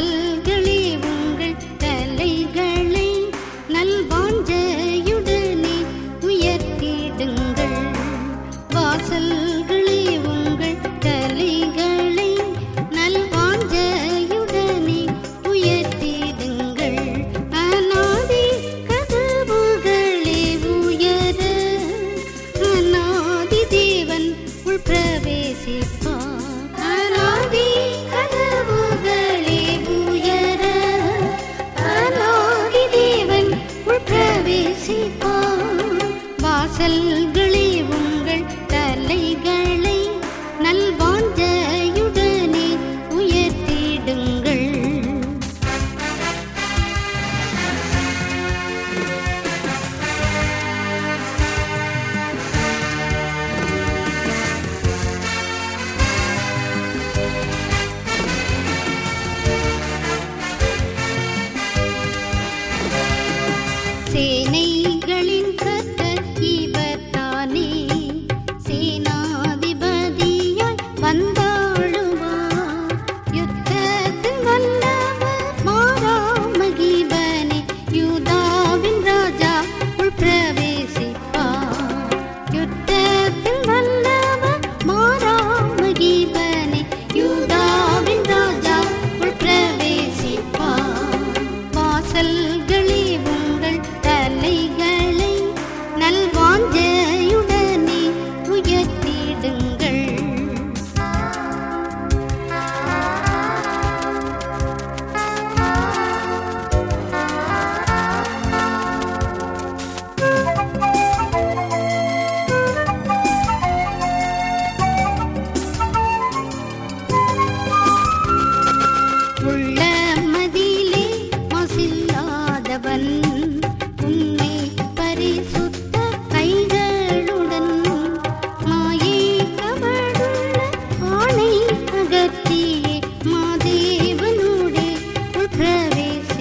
கடல்கள்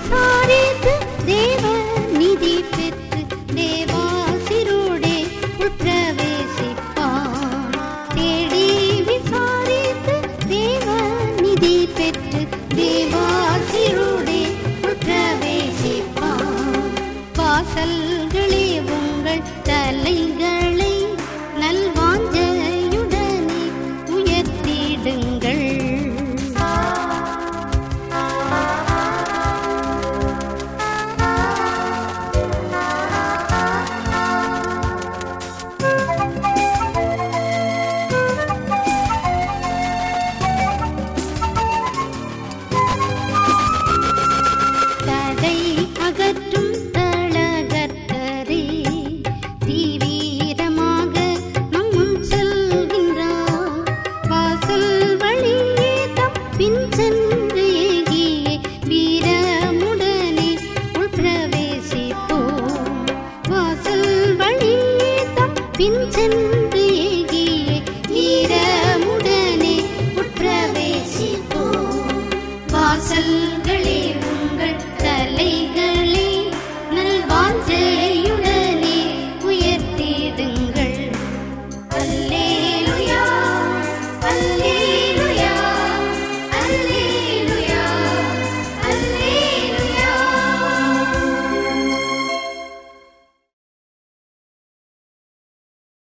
されずで